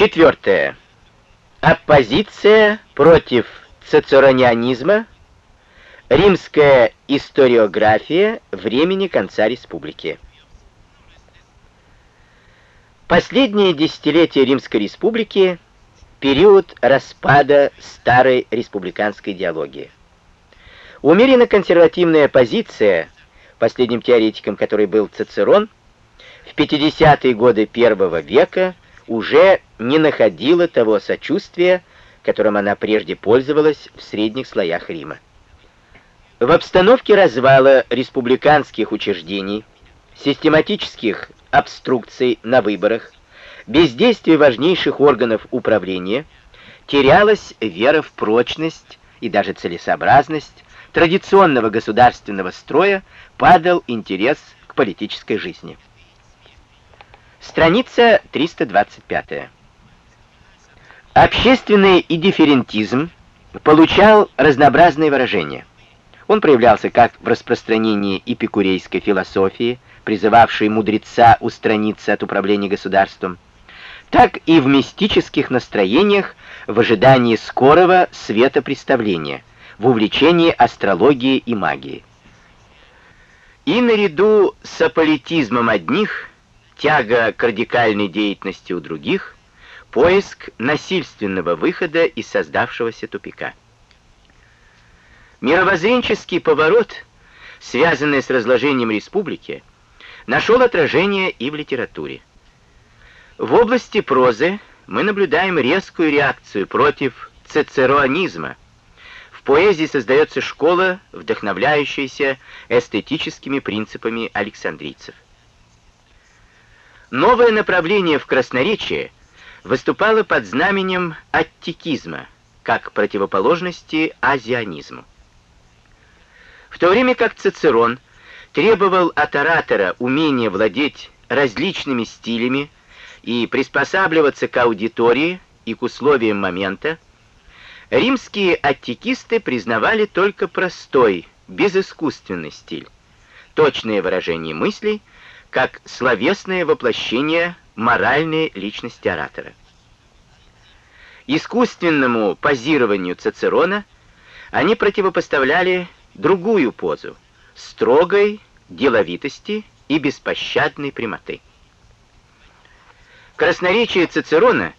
Четвертое. Оппозиция против цицеронианизма, римская историография времени конца республики. Последнее десятилетие Римской республики — период распада старой республиканской идеологии. Умеренно-консервативная позиция, последним теоретиком которой был Цицерон, в 50-е годы первого века уже не находила того сочувствия, которым она прежде пользовалась в средних слоях Рима. В обстановке развала республиканских учреждений, систематических обструкций на выборах, бездействия важнейших органов управления, терялась вера в прочность и даже целесообразность традиционного государственного строя, падал интерес к политической жизни. Страница 325. Общественный идифферентизм получал разнообразные выражения. Он проявлялся как в распространении эпикурейской философии, призывавшей мудреца устраниться от управления государством, так и в мистических настроениях в ожидании скорого светопреставления, в увлечении астрологией и магией. И наряду с аполитизмом одних, тяга к радикальной деятельности у других, поиск насильственного выхода из создавшегося тупика. Мировоззренческий поворот, связанный с разложением республики, нашел отражение и в литературе. В области прозы мы наблюдаем резкую реакцию против цицероанизма. В поэзии создается школа, вдохновляющаяся эстетическими принципами александрийцев. Новое направление в красноречии выступало под знаменем аттикизма, как противоположности азианизму. В то время как Цицерон требовал от оратора умения владеть различными стилями и приспосабливаться к аудитории и к условиям момента, римские аттикисты признавали только простой, безыскусственный стиль, точное выражение мыслей, как словесное воплощение моральной личности оратора. Искусственному позированию Цицерона они противопоставляли другую позу строгой деловитости и беспощадной прямоты. Красноречие Цицерона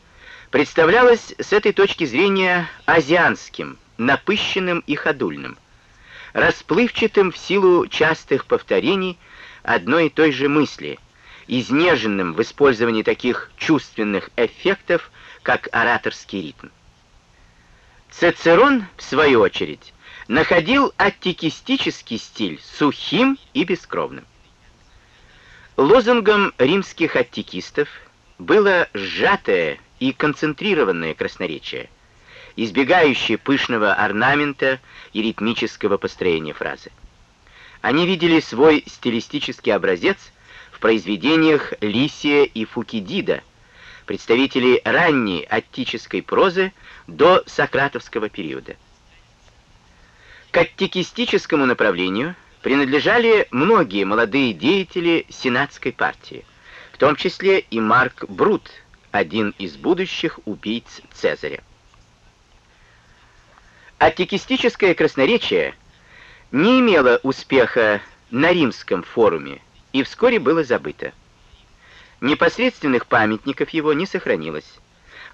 представлялось с этой точки зрения азианским, напыщенным и ходульным, расплывчатым в силу частых повторений одной и той же мысли, изнеженным в использовании таких чувственных эффектов, как ораторский ритм. Цицерон, в свою очередь, находил аттикистический стиль сухим и бескровным. Лозунгом римских аттикистов было сжатое и концентрированное красноречие, избегающее пышного орнамента и ритмического построения фразы. Они видели свой стилистический образец в произведениях Лисия и Фукидида, представителей ранней аттической прозы до сократовского периода. К аттикистическому направлению принадлежали многие молодые деятели сенатской партии, в том числе и Марк Брут, один из будущих убийц Цезаря. Аттикистическое красноречие не имело успеха на римском форуме и вскоре было забыто. Непосредственных памятников его не сохранилось,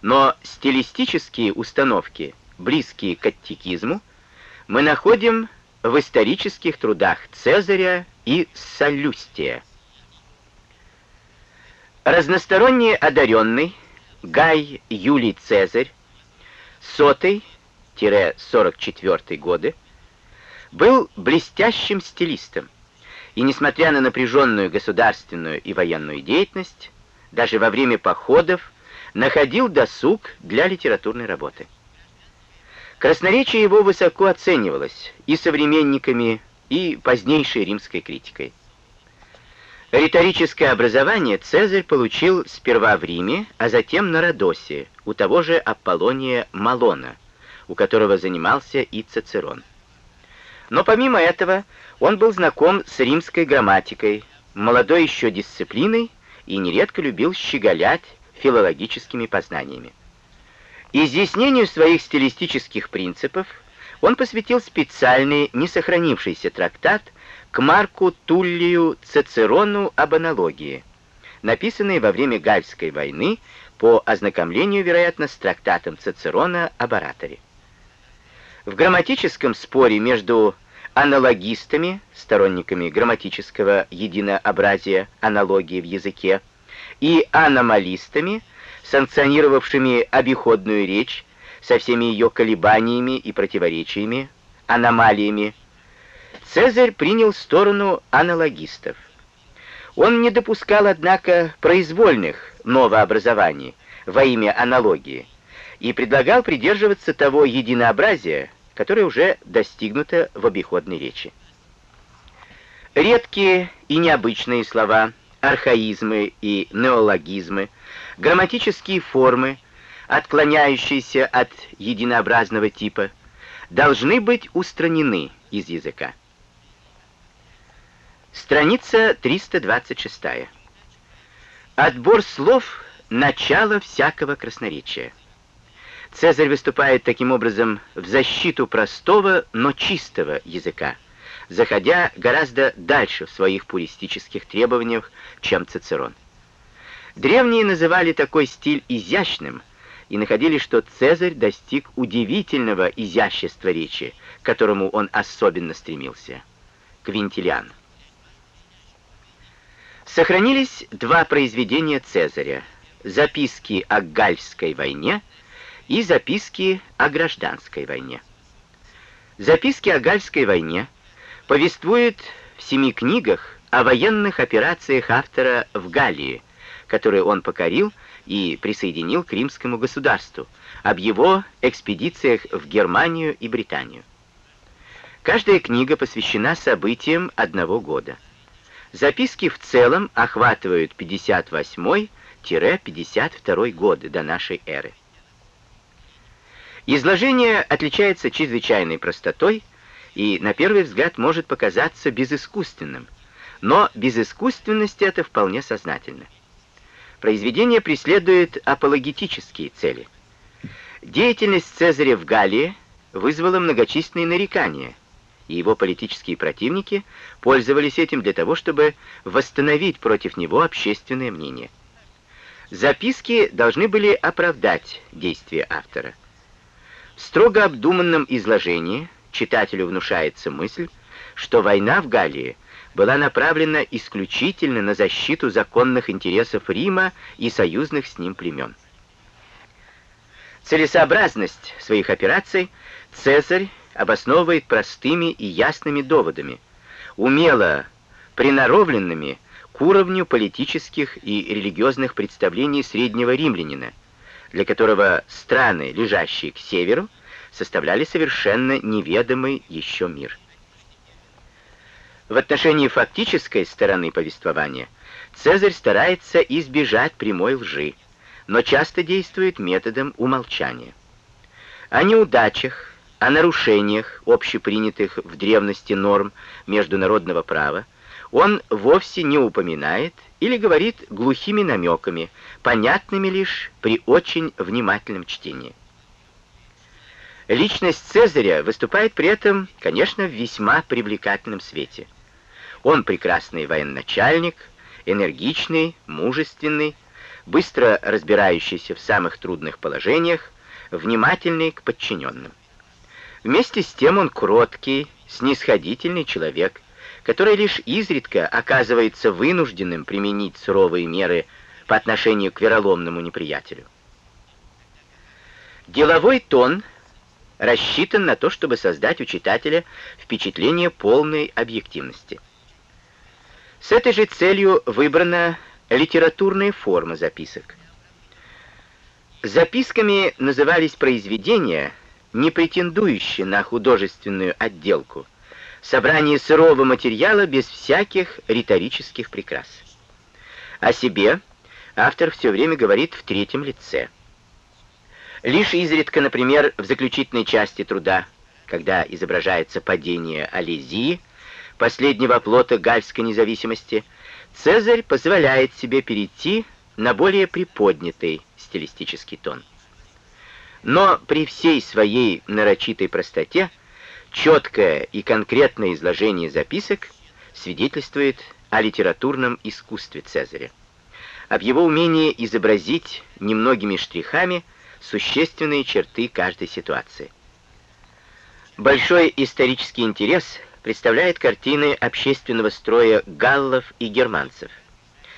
но стилистические установки, близкие к аттикизму, мы находим в исторических трудах Цезаря и Саллюстия. Разносторонне одаренный Гай Юлий Цезарь, сотый-44 годы, был блестящим стилистом, и, несмотря на напряженную государственную и военную деятельность, даже во время походов находил досуг для литературной работы. Красноречие его высоко оценивалось и современниками, и позднейшей римской критикой. Риторическое образование Цезарь получил сперва в Риме, а затем на Родосе, у того же Аполлония Малона, у которого занимался и Цицерон. Но помимо этого, он был знаком с римской грамматикой, молодой еще дисциплиной и нередко любил щеголять филологическими познаниями. Изъяснению своих стилистических принципов он посвятил специальный, не сохранившийся трактат к Марку Туллию Цицерону об аналогии, написанный во время Гальской войны по ознакомлению, вероятно, с трактатом Цицерона об ораторе. В грамматическом споре между аналогистами, сторонниками грамматического единообразия аналогии в языке, и аномалистами, санкционировавшими обиходную речь со всеми ее колебаниями и противоречиями, аномалиями, Цезарь принял сторону аналогистов. Он не допускал, однако, произвольных новообразований во имя аналогии и предлагал придерживаться того единообразия, которое уже достигнуто в обиходной речи. Редкие и необычные слова, архаизмы и неологизмы, грамматические формы, отклоняющиеся от единообразного типа, должны быть устранены из языка. Страница 326. Отбор слов — начало всякого красноречия. Цезарь выступает таким образом в защиту простого, но чистого языка, заходя гораздо дальше в своих пуристических требованиях, чем Цицерон. Древние называли такой стиль изящным и находили, что Цезарь достиг удивительного изящества речи, к которому он особенно стремился. Квинтилиан. Сохранились два произведения Цезаря «Записки о Гальской войне» и «Записки о гражданской войне». «Записки о Гальской войне» повествуют в семи книгах о военных операциях автора в Галлии, которые он покорил и присоединил к римскому государству, об его экспедициях в Германию и Британию. Каждая книга посвящена событиям одного года – Записки в целом охватывают 58-52 годы до нашей эры. Изложение отличается чрезвычайной простотой и, на первый взгляд, может показаться безыскусственным, но безыскусственность это вполне сознательно. Произведение преследует апологетические цели. Деятельность Цезаря в Галлии вызвала многочисленные нарекания – и его политические противники пользовались этим для того, чтобы восстановить против него общественное мнение. Записки должны были оправдать действия автора. В строго обдуманном изложении читателю внушается мысль, что война в Галлии была направлена исключительно на защиту законных интересов Рима и союзных с ним племен. Целесообразность своих операций Цезарь обосновывает простыми и ясными доводами, умело приноровленными к уровню политических и религиозных представлений среднего римлянина, для которого страны, лежащие к северу, составляли совершенно неведомый еще мир. В отношении фактической стороны повествования Цезарь старается избежать прямой лжи, но часто действует методом умолчания. О неудачах, о нарушениях общепринятых в древности норм международного права он вовсе не упоминает или говорит глухими намеками, понятными лишь при очень внимательном чтении. Личность Цезаря выступает при этом, конечно, в весьма привлекательном свете. Он прекрасный военачальник, энергичный, мужественный, быстро разбирающийся в самых трудных положениях, внимательный к подчиненным. Вместе с тем он кроткий, снисходительный человек, который лишь изредка оказывается вынужденным применить суровые меры по отношению к вероломному неприятелю. Деловой тон рассчитан на то, чтобы создать у читателя впечатление полной объективности. С этой же целью выбрана литературная форма записок. Записками назывались произведения, не претендующий на художественную отделку, собрание сырого материала без всяких риторических прикрас. О себе автор все время говорит в третьем лице. Лишь изредка, например, в заключительной части труда, когда изображается падение Алезии, последнего плота гальской независимости, Цезарь позволяет себе перейти на более приподнятый стилистический тон. Но при всей своей нарочитой простоте четкое и конкретное изложение записок свидетельствует о литературном искусстве Цезаря, об его умении изобразить немногими штрихами существенные черты каждой ситуации. Большой исторический интерес представляет картины общественного строя галлов и германцев.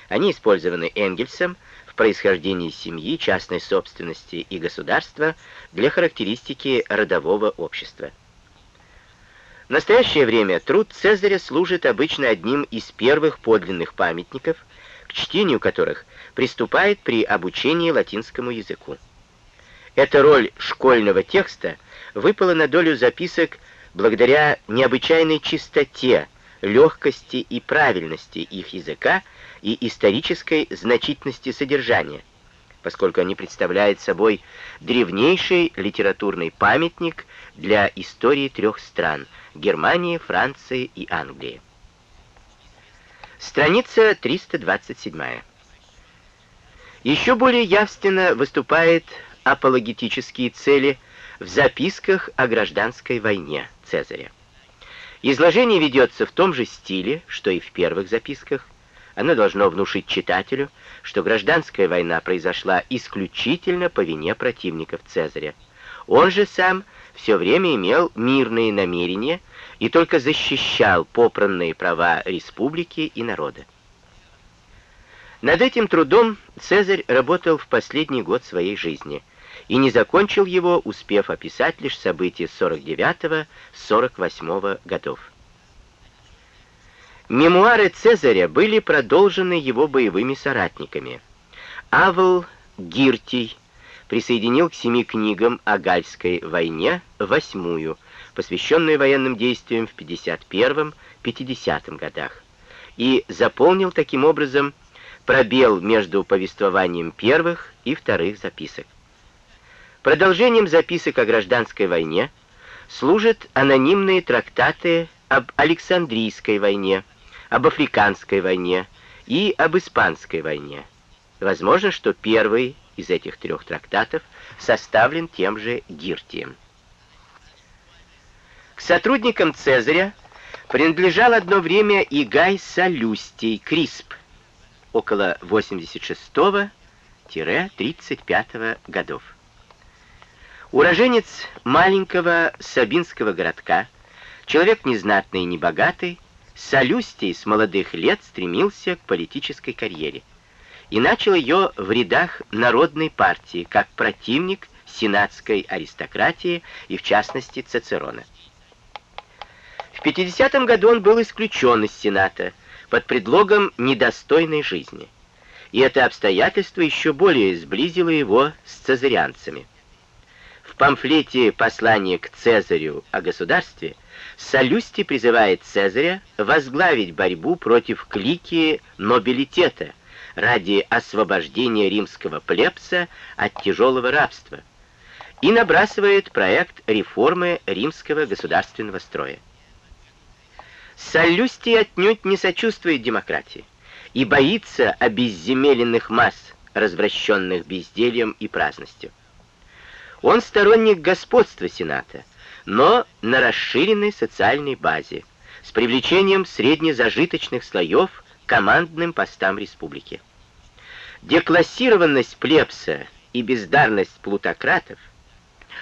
Они использованы Энгельсом в происхождении семьи, частной собственности и государства для характеристики родового общества. В настоящее время труд Цезаря служит обычно одним из первых подлинных памятников, к чтению которых приступает при обучении латинскому языку. Эта роль школьного текста выпала на долю записок благодаря необычайной чистоте, легкости и правильности их языка и исторической значительности содержания, поскольку они представляют собой древнейший литературный памятник для истории трех стран — Германии, Франции и Англии. Страница 327. Еще более явственно выступает апологетические цели в записках о гражданской войне Цезаря. Изложение ведется в том же стиле, что и в первых записках. Оно должно внушить читателю, что гражданская война произошла исключительно по вине противников Цезаря. Он же сам все время имел мирные намерения и только защищал попранные права республики и народа. Над этим трудом Цезарь работал в последний год своей жизни и не закончил его, успев описать лишь события 49-48 годов. Мемуары Цезаря были продолжены его боевыми соратниками. Авл Гиртий присоединил к семи книгам о Гальской войне восьмую, посвященную военным действиям в 51-50 годах, и заполнил таким образом пробел между повествованием первых и вторых записок. Продолжением записок о гражданской войне служат анонимные трактаты об Александрийской войне, об Африканской войне и об Испанской войне. Возможно, что первый из этих трех трактатов составлен тем же Гиртием. К сотрудникам Цезаря принадлежал одно время и Гай Солюстий Крисп, около 86-35 годов. Уроженец маленького сабинского городка, человек незнатный и небогатый, Солюстий с молодых лет стремился к политической карьере и начал ее в рядах Народной партии, как противник сенатской аристократии и, в частности, Цицерона. В 50 году он был исключен из Сената, под предлогом недостойной жизни. И это обстоятельство еще более сблизило его с цезарианцами. Памфлете «Послание к Цезарю о государстве» Солюсти призывает Цезаря возглавить борьбу против клики нобилитета ради освобождения римского плебса от тяжелого рабства и набрасывает проект реформы римского государственного строя. Солюстий отнюдь не сочувствует демократии и боится обезземеленных масс, развращенных бездельем и праздностью. Он сторонник господства Сената, но на расширенной социальной базе, с привлечением среднезажиточных слоев командным постам республики. Деклассированность плебса и бездарность плутократов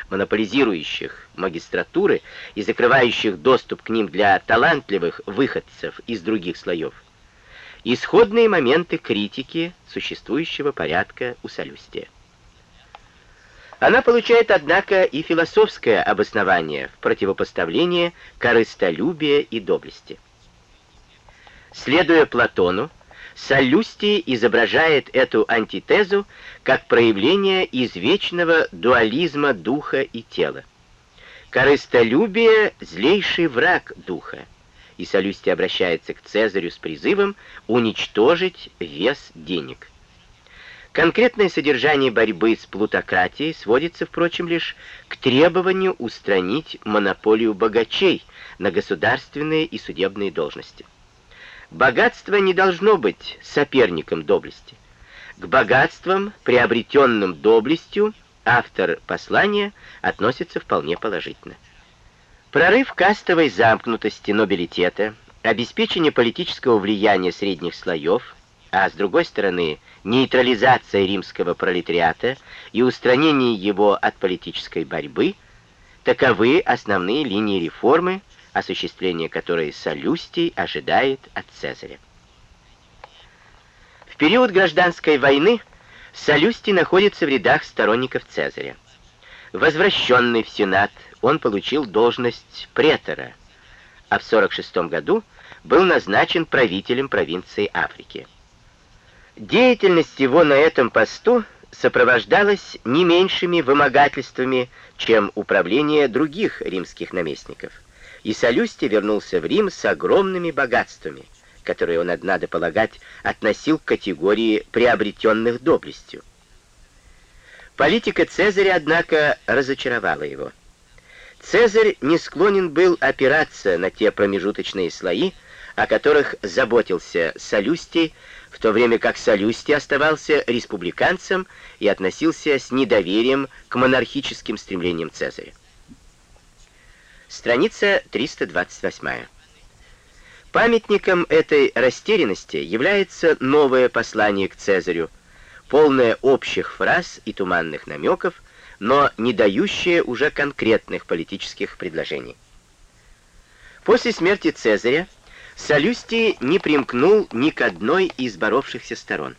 монополизирующих магистратуры и закрывающих доступ к ним для талантливых выходцев из других слоев, исходные моменты критики существующего порядка у Солюстия. Она получает, однако, и философское обоснование в противопоставлении корыстолюбия и доблести. Следуя Платону, Солюстий изображает эту антитезу как проявление извечного дуализма духа и тела. Корыстолюбие — злейший враг духа, и Солюстий обращается к Цезарю с призывом уничтожить вес денег. Конкретное содержание борьбы с плутократией сводится, впрочем, лишь к требованию устранить монополию богачей на государственные и судебные должности. Богатство не должно быть соперником доблести. К богатствам, приобретенным доблестью, автор послания относится вполне положительно. Прорыв кастовой замкнутости нобилитета, обеспечение политического влияния средних слоев, а с другой стороны нейтрализация римского пролетариата и устранение его от политической борьбы – таковы основные линии реформы, осуществление которой Солюстий ожидает от Цезаря. В период гражданской войны Солюстий находится в рядах сторонников Цезаря. Возвращенный в Сенат, он получил должность претора, а в 46 году был назначен правителем провинции Африки. Деятельность его на этом посту сопровождалась не меньшими вымогательствами, чем управление других римских наместников. И Солюстий вернулся в Рим с огромными богатствами, которые он, надо полагать, относил к категории приобретенных доблестью. Политика Цезаря, однако, разочаровала его. Цезарь не склонен был опираться на те промежуточные слои, о которых заботился Солюстий, в то время как Солюстий оставался республиканцем и относился с недоверием к монархическим стремлениям Цезаря. Страница 328. Памятником этой растерянности является новое послание к Цезарю, полное общих фраз и туманных намеков, но не дающее уже конкретных политических предложений. После смерти Цезаря Солюстий не примкнул ни к одной из боровшихся сторон.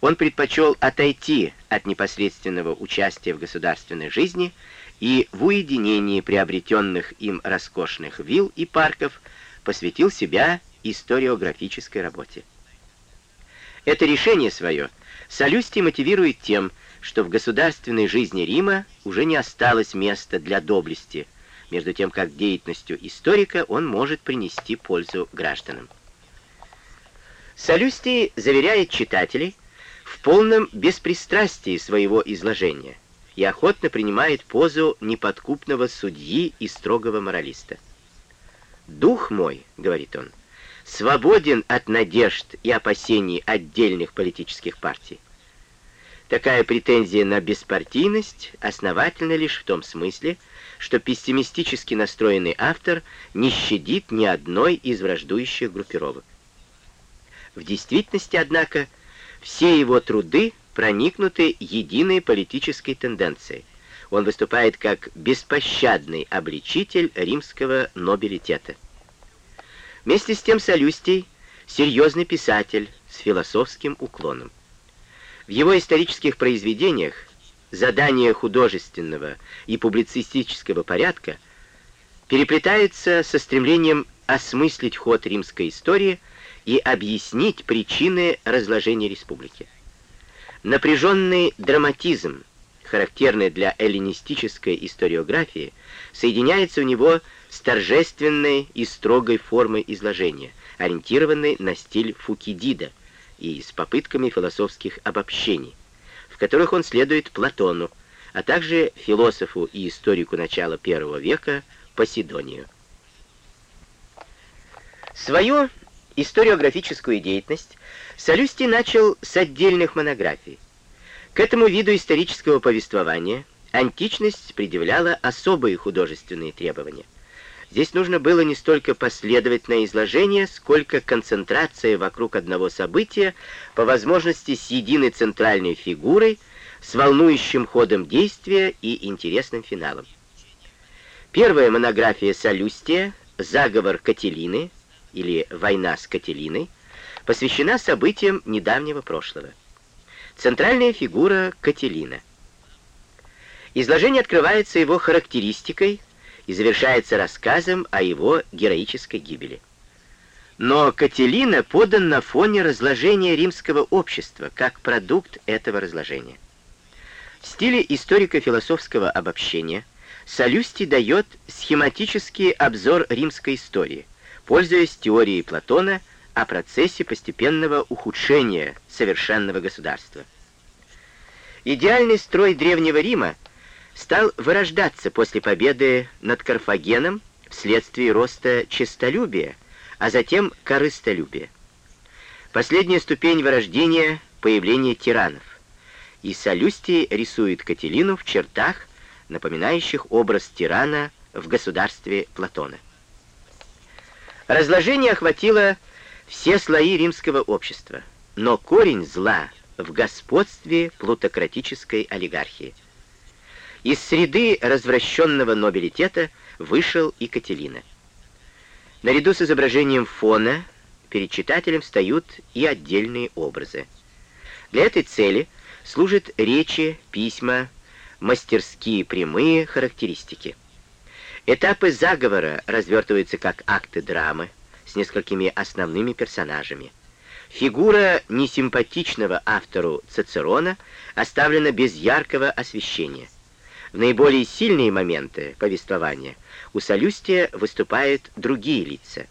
Он предпочел отойти от непосредственного участия в государственной жизни и в уединении приобретенных им роскошных вилл и парков посвятил себя историографической работе. Это решение свое Солюстий мотивирует тем, что в государственной жизни Рима уже не осталось места для доблести – между тем как деятельностью историка он может принести пользу гражданам. Солюстий заверяет читателей в полном беспристрастии своего изложения и охотно принимает позу неподкупного судьи и строгого моралиста. «Дух мой», — говорит он, — «свободен от надежд и опасений отдельных политических партий. Такая претензия на беспартийность основательна лишь в том смысле, что пессимистически настроенный автор не щадит ни одной из враждующих группировок. В действительности, однако, все его труды проникнуты единой политической тенденцией. Он выступает как беспощадный обличитель римского нобилитета. Вместе с тем Солюстий — серьезный писатель с философским уклоном. В его исторических произведениях задания художественного и публицистического порядка переплетаются со стремлением осмыслить ход римской истории и объяснить причины разложения республики. Напряженный драматизм, характерный для эллинистической историографии, соединяется у него с торжественной и строгой формой изложения, ориентированной на стиль Фукидида – и с попытками философских обобщений, в которых он следует Платону, а также философу и историку начала первого века Поsidонию. Свою историографическую деятельность Солюстий начал с отдельных монографий. К этому виду исторического повествования античность предъявляла особые художественные требования. Здесь нужно было не столько последовательное изложение, сколько концентрация вокруг одного события, по возможности с единой центральной фигурой, с волнующим ходом действия и интересным финалом. Первая монография Солюстия «Заговор Кателины» или «Война с Кателиной» посвящена событиям недавнего прошлого. Центральная фигура Кателина. Изложение открывается его характеристикой, и завершается рассказом о его героической гибели. Но Кателина подан на фоне разложения римского общества, как продукт этого разложения. В стиле историко-философского обобщения Солюстий дает схематический обзор римской истории, пользуясь теорией Платона о процессе постепенного ухудшения совершенного государства. Идеальный строй Древнего Рима стал вырождаться после победы над Карфагеном вследствие роста честолюбия, а затем корыстолюбия. Последняя ступень вырождения появление тиранов, и Солюстий рисует Кателину в чертах, напоминающих образ тирана в государстве Платона. Разложение охватило все слои римского общества, но корень зла в господстве плутократической олигархии. Из среды развращенного нобилитета вышел и Кателина. Наряду с изображением фона перед читателем встают и отдельные образы. Для этой цели служат речи, письма, мастерские прямые характеристики. Этапы заговора развертываются как акты драмы с несколькими основными персонажами. Фигура несимпатичного автору Цицерона оставлена без яркого освещения. В наиболее сильные моменты повествования у Солюстия выступают другие лица.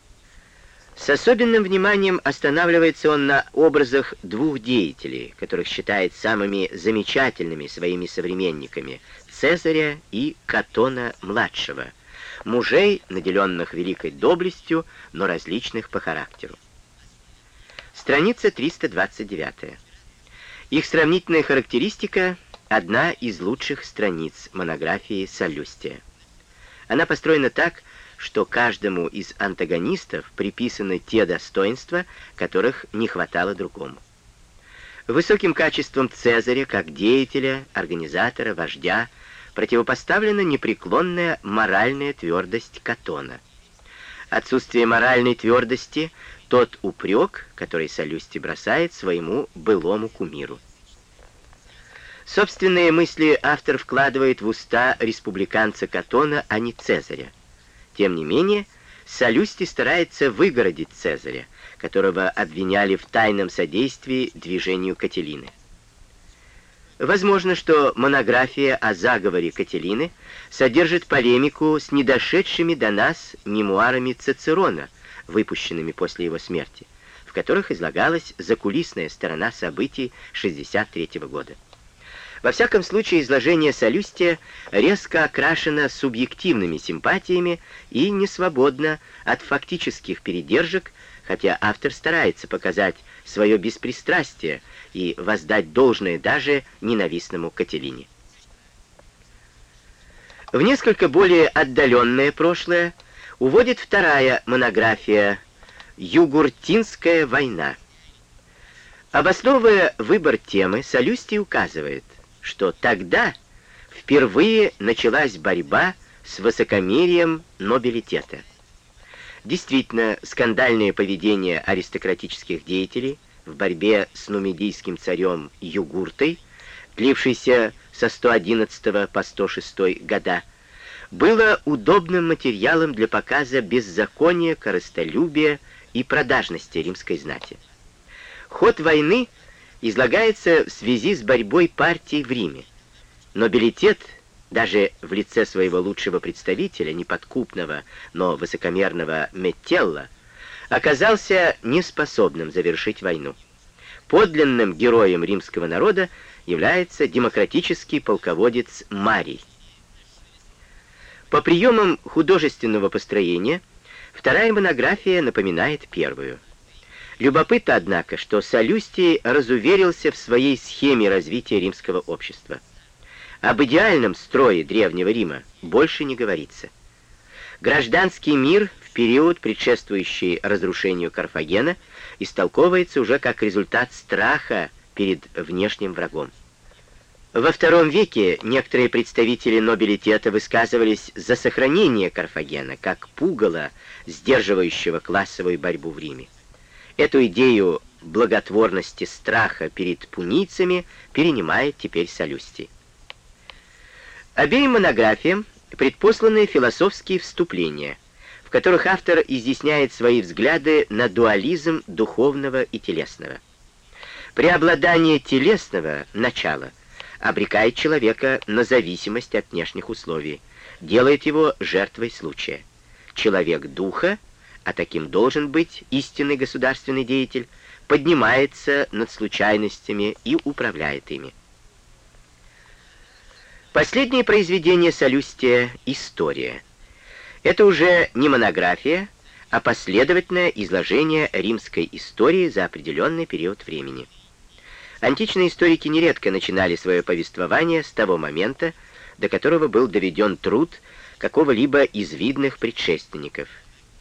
С особенным вниманием останавливается он на образах двух деятелей, которых считает самыми замечательными своими современниками Цезаря и Катона-младшего – мужей, наделенных великой доблестью, но различных по характеру. Страница 329. Их сравнительная характеристика — одна из лучших страниц монографии Солюстия. Она построена так, что каждому из антагонистов приписаны те достоинства, которых не хватало другому. Высоким качеством Цезаря как деятеля, организатора, вождя — противопоставлена непреклонная моральная твердость Катона. Отсутствие моральной твердости — тот упрек, который Солюсти бросает своему былому кумиру. Собственные мысли автор вкладывает в уста республиканца Катона, а не Цезаря. Тем не менее, Солюсти старается выгородить Цезаря, которого обвиняли в тайном содействии движению Кателины. Возможно, что монография о заговоре Кателины содержит полемику с недошедшими до нас мемуарами Цицерона, выпущенными после его смерти, в которых излагалась закулисная сторона событий 63 года. Во всяком случае, изложение Солюстия резко окрашено субъективными симпатиями и не свободно от фактических передержек, хотя автор старается показать свое беспристрастие и воздать должное даже ненавистному Кателине. В несколько более отдаленное прошлое уводит вторая монография «Югуртинская война». Обосновывая выбор темы, Солюстий указывает, что тогда впервые началась борьба с высокомерием нобилитета. Действительно, скандальное поведение аристократических деятелей в борьбе с нумидийским царем Югуртой, длившейся со 111 по 106 года, было удобным материалом для показа беззакония, корыстолюбия и продажности римской знати. Ход войны излагается в связи с борьбой партий в Риме. Нобилитет даже в лице своего лучшего представителя, неподкупного, но высокомерного Метелла, оказался неспособным завершить войну. Подлинным героем римского народа является демократический полководец Марий. По приемам художественного построения вторая монография напоминает первую. Любопытно, однако, что Солюстий разуверился в своей схеме развития римского общества. Об идеальном строе Древнего Рима больше не говорится. Гражданский мир в период, предшествующий разрушению Карфагена, истолковывается уже как результат страха перед внешним врагом. Во втором веке некоторые представители нобилитета высказывались за сохранение Карфагена как пугала, сдерживающего классовую борьбу в Риме. Эту идею благотворности страха перед пунийцами перенимает теперь Солюстий. Обеим монографиям предпосланы философские вступления, в которых автор изъясняет свои взгляды на дуализм духовного и телесного. Преобладание телесного начала обрекает человека на зависимость от внешних условий, делает его жертвой случая. Человек духа, а таким должен быть истинный государственный деятель, поднимается над случайностями и управляет ими. Последнее произведение Солюстия — «История». Это уже не монография, а последовательное изложение римской истории за определенный период времени. Античные историки нередко начинали свое повествование с того момента, до которого был доведен труд какого-либо из видных предшественников.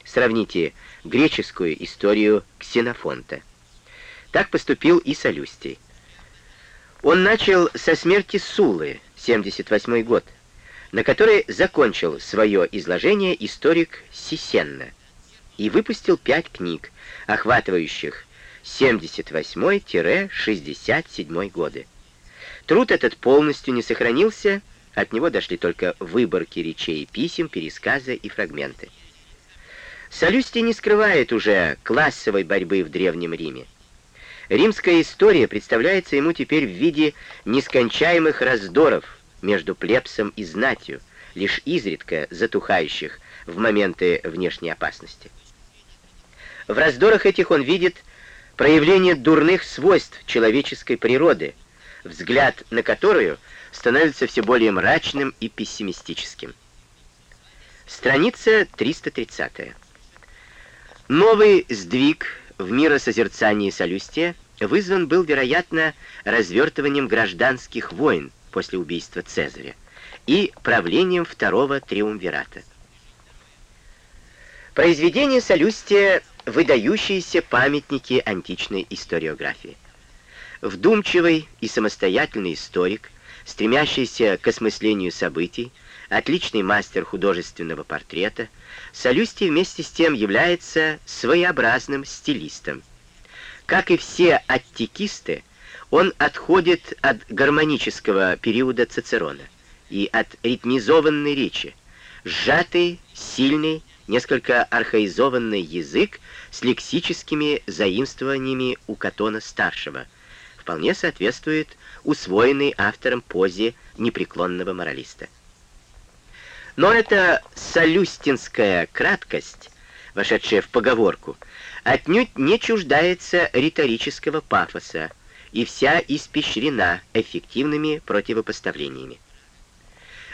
Сравните греческую историю Ксенофонта. Так поступил и Солюстий. Он начал со смерти Сулы, 78 год, на которой закончил свое изложение историк Сисенна и выпустил пять книг, охватывающих 78-67 годы. Труд этот полностью не сохранился, от него дошли только выборки речей, писем, пересказы и фрагменты. Солюстий не скрывает уже классовой борьбы в Древнем Риме. Римская история представляется ему теперь в виде нескончаемых раздоров между плебсом и знатью, лишь изредка затухающих в моменты внешней опасности. В раздорах этих он видит проявление дурных свойств человеческой природы, взгляд на которую становится все более мрачным и пессимистическим. Страница 330. Новый сдвиг в миросозерцании Солюстия вызван был, вероятно, развертыванием гражданских войн после убийства Цезаря и правлением второго триумвирата. Произведения Солюстия — выдающиеся памятники античной историографии. Вдумчивый и самостоятельный историк, стремящийся к осмыслению событий, отличный мастер художественного портрета, Солюстий вместе с тем является своеобразным стилистом. Как и все аттикисты, он отходит от гармонического периода Цицерона и от ритмизованной речи. Сжатый, сильный, несколько архаизованный язык с лексическими заимствованиями у Катона-старшего вполне соответствует усвоенной автором позе непреклонного моралиста. Но эта солюстинская краткость, вошедшая в поговорку, отнюдь не чуждается риторического пафоса и вся испещрена эффективными противопоставлениями.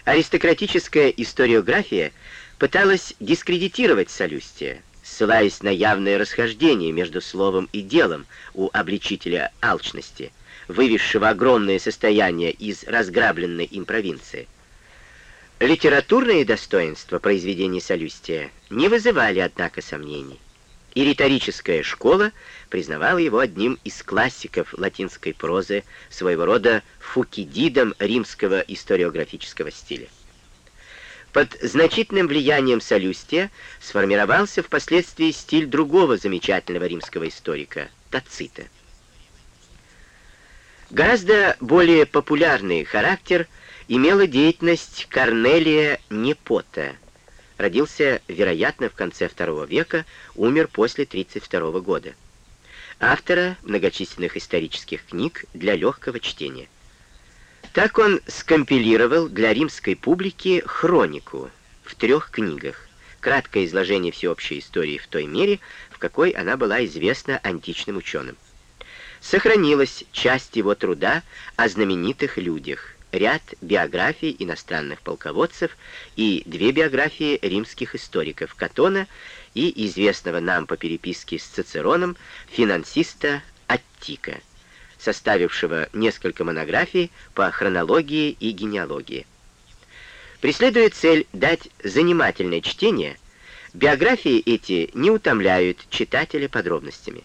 Аристократическая историография пыталась дискредитировать Солюстия, ссылаясь на явное расхождение между словом и делом у обличителя алчности, вывезшего огромное состояние из разграбленной им провинции. Литературные достоинства произведений Солюстия не вызывали, однако, сомнений, и риторическая школа признавала его одним из классиков латинской прозы, своего рода фукидидом римского историографического стиля. Под значительным влиянием Солюстия сформировался впоследствии стиль другого замечательного римского историка — Тацита. Гораздо более популярный характер — имела деятельность Корнелия Непота. Родился, вероятно, в конце II века, умер после 32 года. Автора многочисленных исторических книг для легкого чтения. Так он скомпилировал для римской публики хронику в трех книгах, краткое изложение всеобщей истории в той мере, в какой она была известна античным ученым. Сохранилась часть его труда о знаменитых людях – ряд биографий иностранных полководцев и две биографии римских историков Катона и известного нам по переписке с Цицероном финансиста Аттика, составившего несколько монографий по хронологии и генеалогии. Преследуя цель дать занимательное чтение, биографии эти не утомляют читателя подробностями.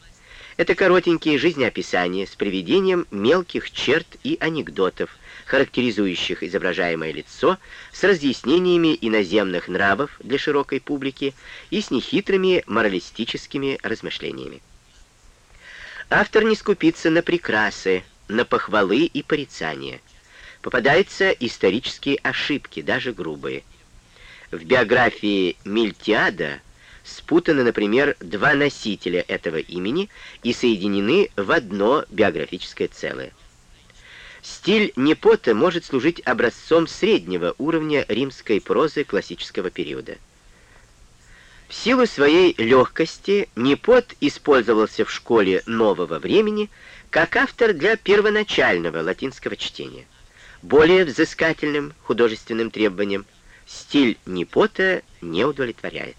Это коротенькие жизнеописания с приведением мелких черт и анекдотов, характеризующих изображаемое лицо, с разъяснениями иноземных нравов для широкой публики и с нехитрыми моралистическими размышлениями. Автор не скупится на прекрасы, на похвалы и порицания. Попадаются исторические ошибки, даже грубые. В биографии Мильтиада спутаны, например, два носителя этого имени и соединены в одно биографическое целое. Стиль Непота может служить образцом среднего уровня римской прозы классического периода. В силу своей легкости Непот использовался в школе нового времени как автор для первоначального латинского чтения. Более взыскательным художественным требованиям стиль Непота не удовлетворяет.